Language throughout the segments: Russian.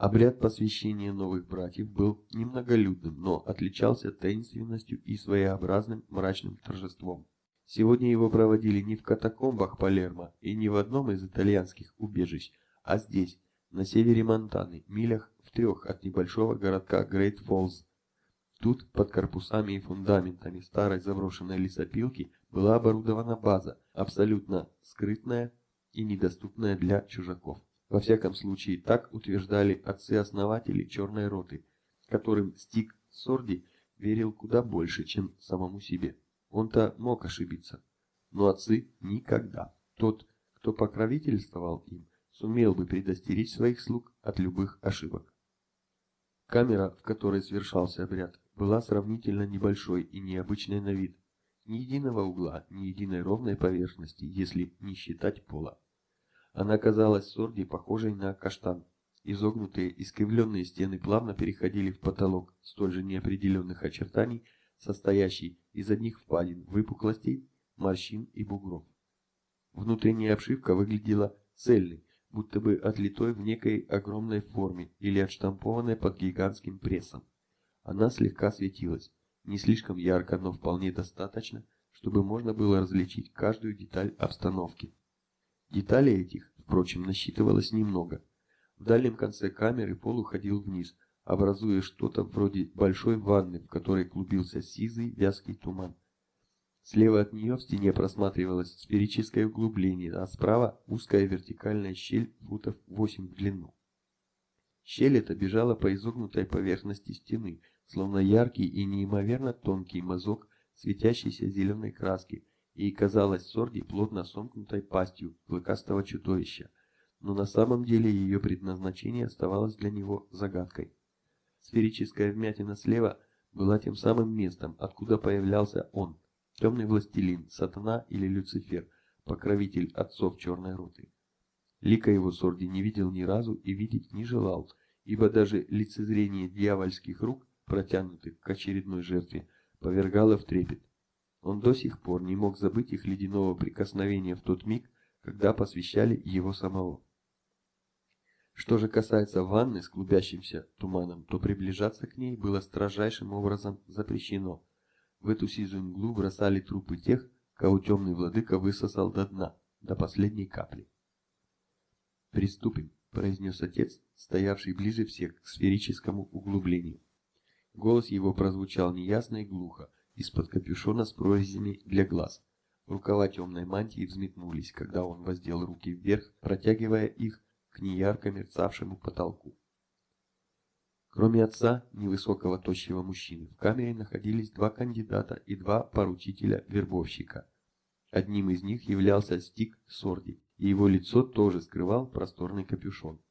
Обряд посвящения новых братьев был немноголюдным, но отличался таинственностью и своеобразным мрачным торжеством. Сегодня его проводили не в катакомбах Палермо и не в одном из итальянских убежищ, а здесь, на севере Монтаны, милях в трех от небольшого городка Грейт Фоллз. Тут, под корпусами и фундаментами старой заброшенной лесопилки, была оборудована база, абсолютно скрытная и недоступная для чужаков. Во всяком случае, так утверждали отцы-основатели Черной Роты, которым Стик Сорди верил куда больше, чем самому себе. Он-то мог ошибиться, но отцы никогда. Тот, кто покровительствовал им, сумел бы предостеречь своих слуг от любых ошибок. Камера, в которой совершался обряд, была сравнительно небольшой и необычной на вид. Ни единого угла, ни единой ровной поверхности, если не считать пола. Она казалась Сорди похожей на каштан. Изогнутые, искривленные стены плавно переходили в потолок столь же неопределенных очертаний, состоящий из одних впадин, выпуклостей, морщин и бугров. Внутренняя обшивка выглядела цельной, будто бы отлитой в некой огромной форме или отштампованной под гигантским прессом. Она слегка светилась, не слишком ярко, но вполне достаточно, чтобы можно было различить каждую деталь обстановки. Деталей этих, впрочем, насчитывалось немного. В дальнем конце камеры пол уходил вниз, образуя что-то вроде большой ванны, в которой клубился сизый вязкий туман. Слева от нее в стене просматривалось сферическое углубление, а справа узкая вертикальная щель футов 8 в длину. Щель эта бежала по изогнутой поверхности стены, словно яркий и неимоверно тонкий мазок светящейся зеленой краски, и казалась Сорди плотно сомкнутой пастью клыкастого чудовища, но на самом деле ее предназначение оставалось для него загадкой. Сферическая вмятина слева была тем самым местом, откуда появлялся он, темный властелин, сатана или Люцифер, покровитель отцов черной роты. Лика его Сорди не видел ни разу и видеть не желал, ибо даже лицезрение дьявольских рук, протянутых к очередной жертве, повергало в трепет. Он до сих пор не мог забыть их ледяного прикосновения в тот миг, когда посвящали его самого. Что же касается ванны с клубящимся туманом, то приближаться к ней было строжайшим образом запрещено. В эту сизую мглу бросали трупы тех, кого темный владыка высосал до дна, до последней капли. «Приступим», — произнес отец, стоявший ближе всех к сферическому углублению. Голос его прозвучал неясно и глухо, из-под капюшона с прорезями для глаз. Рукава темной мантии взметнулись, когда он воздел руки вверх, протягивая их к неярко мерцавшему потолку. Кроме отца, невысокого тощего мужчины, в камере находились два кандидата и два поручителя-вербовщика. Одним из них являлся Стик Сорди, и его лицо тоже скрывал просторный капюшон.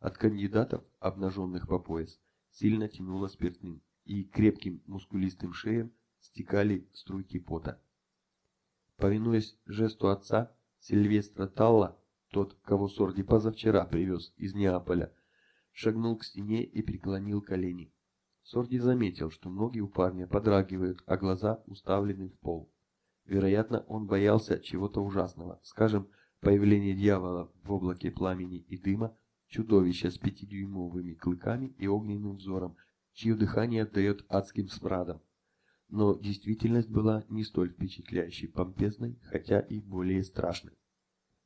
От кандидатов, обнаженных по пояс, сильно тянуло спиртным, и крепким мускулистым шеям стекали струйки пота. Повинуясь жесту отца, Сильвестра Талла, тот, кого Сорди позавчера привез из Неаполя, шагнул к стене и преклонил колени. Сорди заметил, что ноги у парня подрагивают, а глаза уставлены в пол. Вероятно, он боялся чего-то ужасного, скажем, появления дьявола в облаке пламени и дыма, чудовища с пятидюймовыми клыками и огненным взором, чье дыхание отдает адским смрадом но действительность была не столь впечатляющей, помпезной, хотя и более страшной.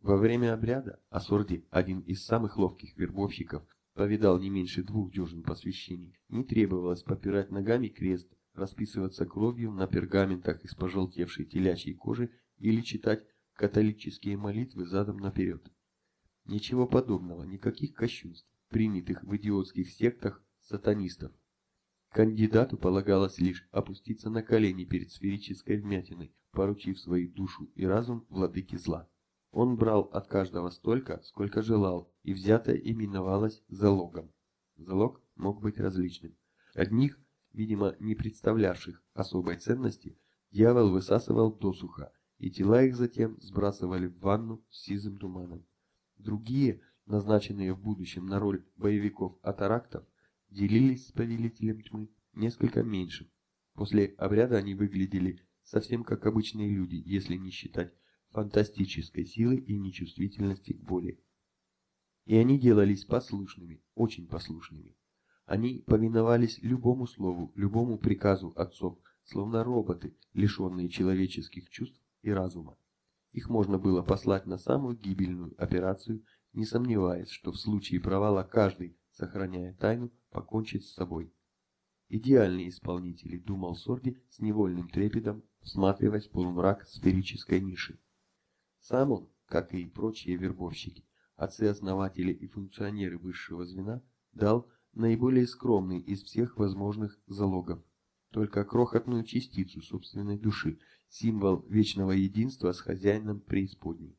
Во время обряда Асорди, один из самых ловких вербовщиков, повидал не меньше двух дюжин посвящений, не требовалось попирать ногами крест, расписываться кровью на пергаментах из пожелтевшей телячьей кожи или читать католические молитвы задом наперед. Ничего подобного, никаких кощунств, принятых в идиотских сектах сатанистов. Кандидату полагалось лишь опуститься на колени перед сферической вмятиной, поручив свою душу и разум владыке зла. Он брал от каждого столько, сколько желал, и взятое именовалось залогом. Залог мог быть различным. Одних, видимо, не представлявших особой ценности, дьявол высасывал досуха, и тела их затем сбрасывали в ванну с сизым туманом. Другие, назначенные в будущем на роль боевиков-атарактов, делились с повелителем тьмы несколько меньше. После обряда они выглядели совсем как обычные люди, если не считать фантастической силы и нечувствительности к боли. И они делались послушными, очень послушными. Они повиновались любому слову, любому приказу отцов, словно роботы, лишенные человеческих чувств и разума. Их можно было послать на самую гибельную операцию, не сомневаясь, что в случае провала каждый, сохраняя тайну, покончит с собой. Идеальные исполнители, думал Сорди с невольным трепетом, всматриваясь в полумрак сферической ниши. Сам он, как и прочие вербовщики, отцы-основатели и функционеры высшего звена, дал наиболее скромный из всех возможных залогов, только крохотную частицу собственной души, символ вечного единства с хозяином преисподней.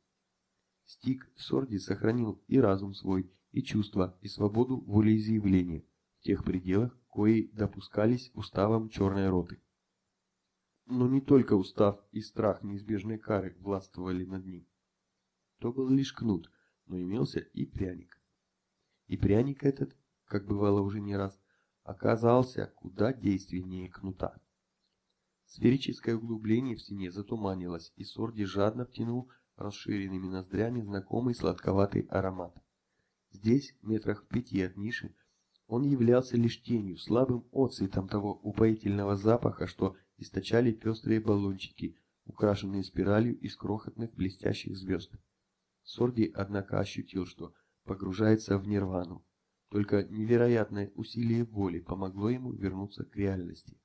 Стик Сорди сохранил и разум свой, и чувства, и свободу волеизъявления в тех пределах, кои допускались уставом черной роты. Но не только устав и страх неизбежной кары властвовали над ним. То был лишь кнут, но имелся и пряник. И пряник этот, как бывало уже не раз, оказался куда действеннее кнута. Сферическое углубление в стене затуманилось, и Сорди жадно втянул расширенными ноздрями знакомый сладковатый аромат. Здесь, метрах в пяти от ниши, он являлся лишь тенью, слабым отцветом того упоительного запаха, что источали пестрые баллончики, украшенные спиралью из крохотных блестящих звезд. Сорди, однако, ощутил, что погружается в нирвану. Только невероятное усилие воли помогло ему вернуться к реальности.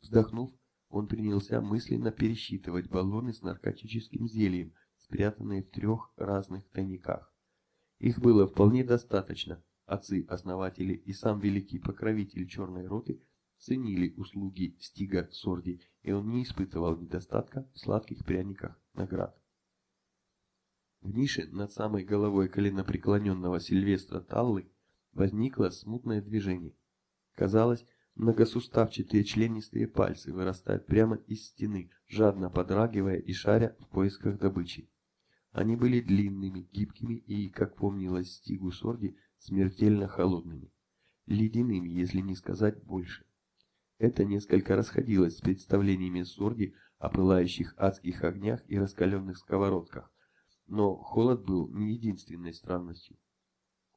Вздохнув, он принялся мысленно пересчитывать баллоны с наркотическим зельем, спрятанные в трех разных тайниках. Их было вполне достаточно, Отцы-основатели и сам великий покровитель Черной Роты ценили услуги Стига Сорди, и он не испытывал недостатка в сладких пряниках наград. В нише над самой головой коленопреклоненного Сильвестра Таллы возникло смутное движение. Казалось, многосуставчатые членистые пальцы вырастают прямо из стены, жадно подрагивая и шаря в поисках добычи. Они были длинными, гибкими и, как помнилось Стигу Сорди, смертельно холодными, ледяными, если не сказать больше. Это несколько расходилось с представлениями Сорди о пылающих адских огнях и раскаленных сковородках, но холод был не единственной странностью.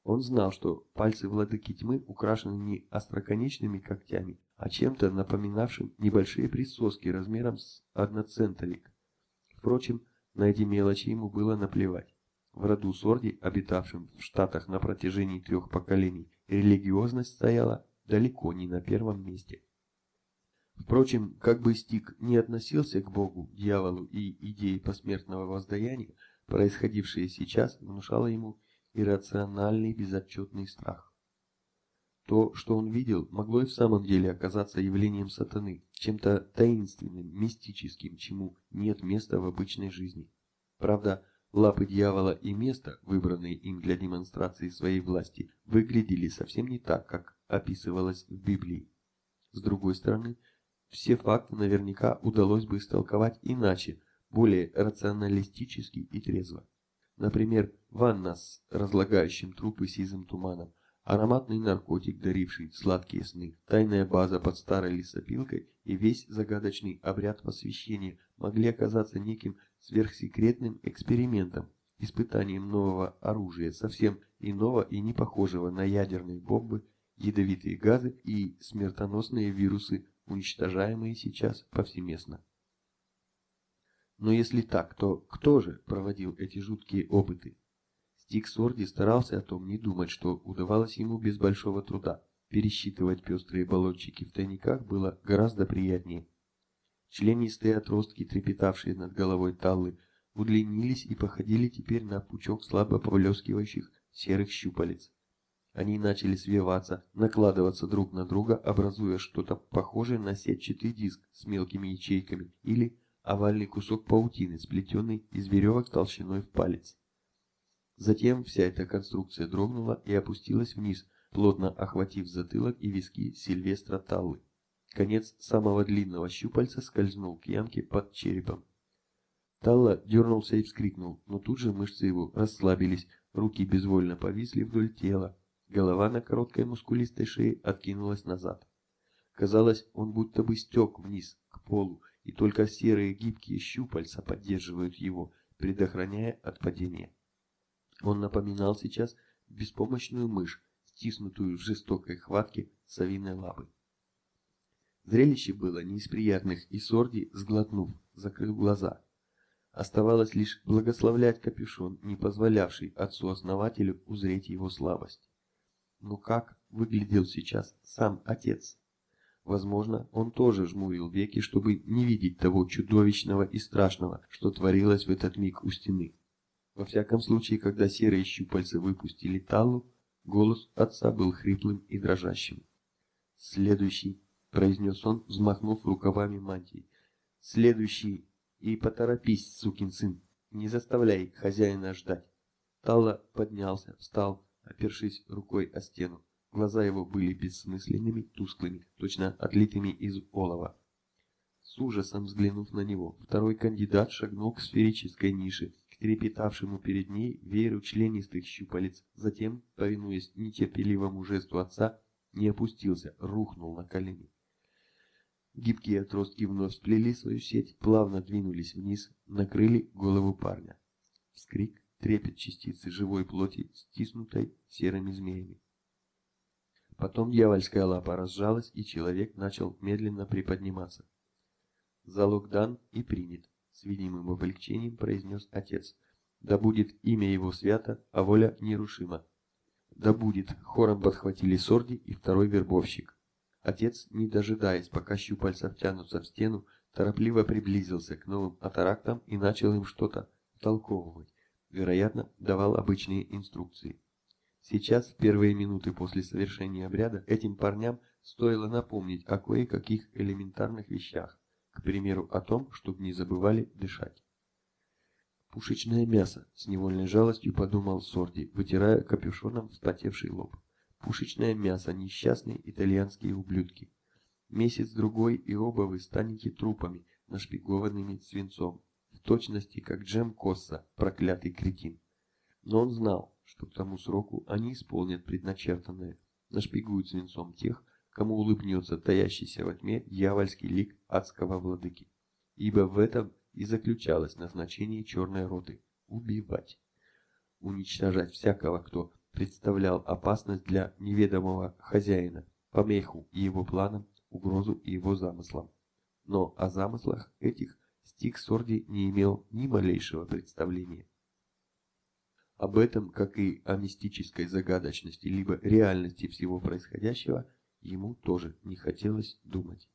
Он знал, что пальцы владыки тьмы украшены не остроконечными когтями, а чем-то напоминавшим небольшие присоски размером с одноцентовик. Впрочем, на эти мелочи ему было наплевать. В роду Сорди, обитавшем в Штатах на протяжении трех поколений, религиозность стояла далеко не на первом месте. Впрочем, как бы Стик не относился к Богу, дьяволу и идее посмертного воздаяния, происходившее сейчас внушало ему иррациональный безотчетный страх. То, что он видел, могло и в самом деле оказаться явлением сатаны, чем-то таинственным, мистическим, чему нет места в обычной жизни. Правда, Лапы дьявола и место, выбранные им для демонстрации своей власти, выглядели совсем не так, как описывалось в Библии. С другой стороны, все факты наверняка удалось бы истолковать иначе, более рационалистически и трезво. Например, ванна с разлагающим трупы сизым туманом, ароматный наркотик, даривший сладкие сны, тайная база под старой лесопилкой и весь загадочный обряд посвящения могли оказаться неким сверхсекретным экспериментом, испытанием нового оружия, совсем иного и не похожего на ядерные бомбы, ядовитые газы и смертоносные вирусы, уничтожаемые сейчас повсеместно. Но если так, то кто же проводил эти жуткие опыты? Стик Сорди старался о том не думать, что удавалось ему без большого труда. Пересчитывать пестрые баллончики в тайниках было гораздо приятнее. Членистые отростки, трепетавшие над головой Таллы, удлинились и походили теперь на пучок слабо поблескивающих серых щупалец. Они начали свиваться, накладываться друг на друга, образуя что-то похожее на сетчатый диск с мелкими ячейками или овальный кусок паутины, сплетенный из веревок толщиной в палец. Затем вся эта конструкция дрогнула и опустилась вниз, плотно охватив затылок и виски Сильвестра Таллы. Конец самого длинного щупальца скользнул к ямке под черепом. Талла дернулся и вскрикнул, но тут же мышцы его расслабились, руки безвольно повисли вдоль тела, голова на короткой мускулистой шее откинулась назад. Казалось, он будто бы стек вниз, к полу, и только серые гибкие щупальца поддерживают его, предохраняя от падения. Он напоминал сейчас беспомощную мышь, стиснутую в жестокой хватке совиной лапы. Зрелище было не из приятных, и Сорди, сглотнув, закрыл глаза. Оставалось лишь благословлять капюшон, не позволявший отцу-основателю узреть его слабость. Но как выглядел сейчас сам отец? Возможно, он тоже жмурил веки, чтобы не видеть того чудовищного и страшного, что творилось в этот миг у стены. Во всяком случае, когда серые щупальца выпустили талу, голос отца был хриплым и дрожащим. «Следующий», — произнес он, взмахнув рукавами мантии. «Следующий, и поторопись, сукин сын, не заставляй хозяина ждать». Тала поднялся, встал, опершись рукой о стену. Глаза его были бессмысленными, тусклыми, точно отлитыми из олова. С ужасом взглянув на него, второй кандидат шагнул к сферической нише, трепетавшему перед ней вееру членистых щупалец, затем, повинуясь нетерпеливому жесту отца, не опустился, рухнул на колени. Гибкие отростки вновь сплели свою сеть, плавно двинулись вниз, накрыли голову парня. Вскрик, трепет частицы живой плоти, стиснутой серыми змеями. Потом дьявольская лапа разжалась, и человек начал медленно приподниматься. Залог дан и принят, с видимым облегчением произнес отец. Да будет имя его свято, а воля нерушима. Да будет, хором подхватили Сорди и второй вербовщик. Отец, не дожидаясь, пока щупальца втянутся в стену, торопливо приблизился к новым атарактам и начал им что-то втолковывать. Вероятно, давал обычные инструкции. Сейчас, в первые минуты после совершения обряда, этим парням стоило напомнить о кое-каких элементарных вещах, к примеру, о том, чтобы не забывали дышать. «Пушечное мясо», — с невольной жалостью подумал Сорди, вытирая капюшоном вспотевший лоб. «Пушечное мясо, несчастные итальянские ублюдки. Месяц-другой, и оба вы станете трупами, нашпигованными свинцом, в точности, как Джем Косса, проклятый кретин». Но он знал, что к тому сроку они исполнят предначертанное, нашпигуют свинцом тех, кому улыбнется таящийся во тьме дьявольский лик адского владыки. Ибо в этом и заключалось назначение черной роты – убивать. Уничтожать всякого, кто представлял опасность для неведомого хозяина, помеху и его планам, угрозу и его замыслам. Но о замыслах этих Стик Сорди не имел ни малейшего представления. Об этом, как и о мистической загадочности либо реальности всего происходящего, ему тоже не хотелось думать.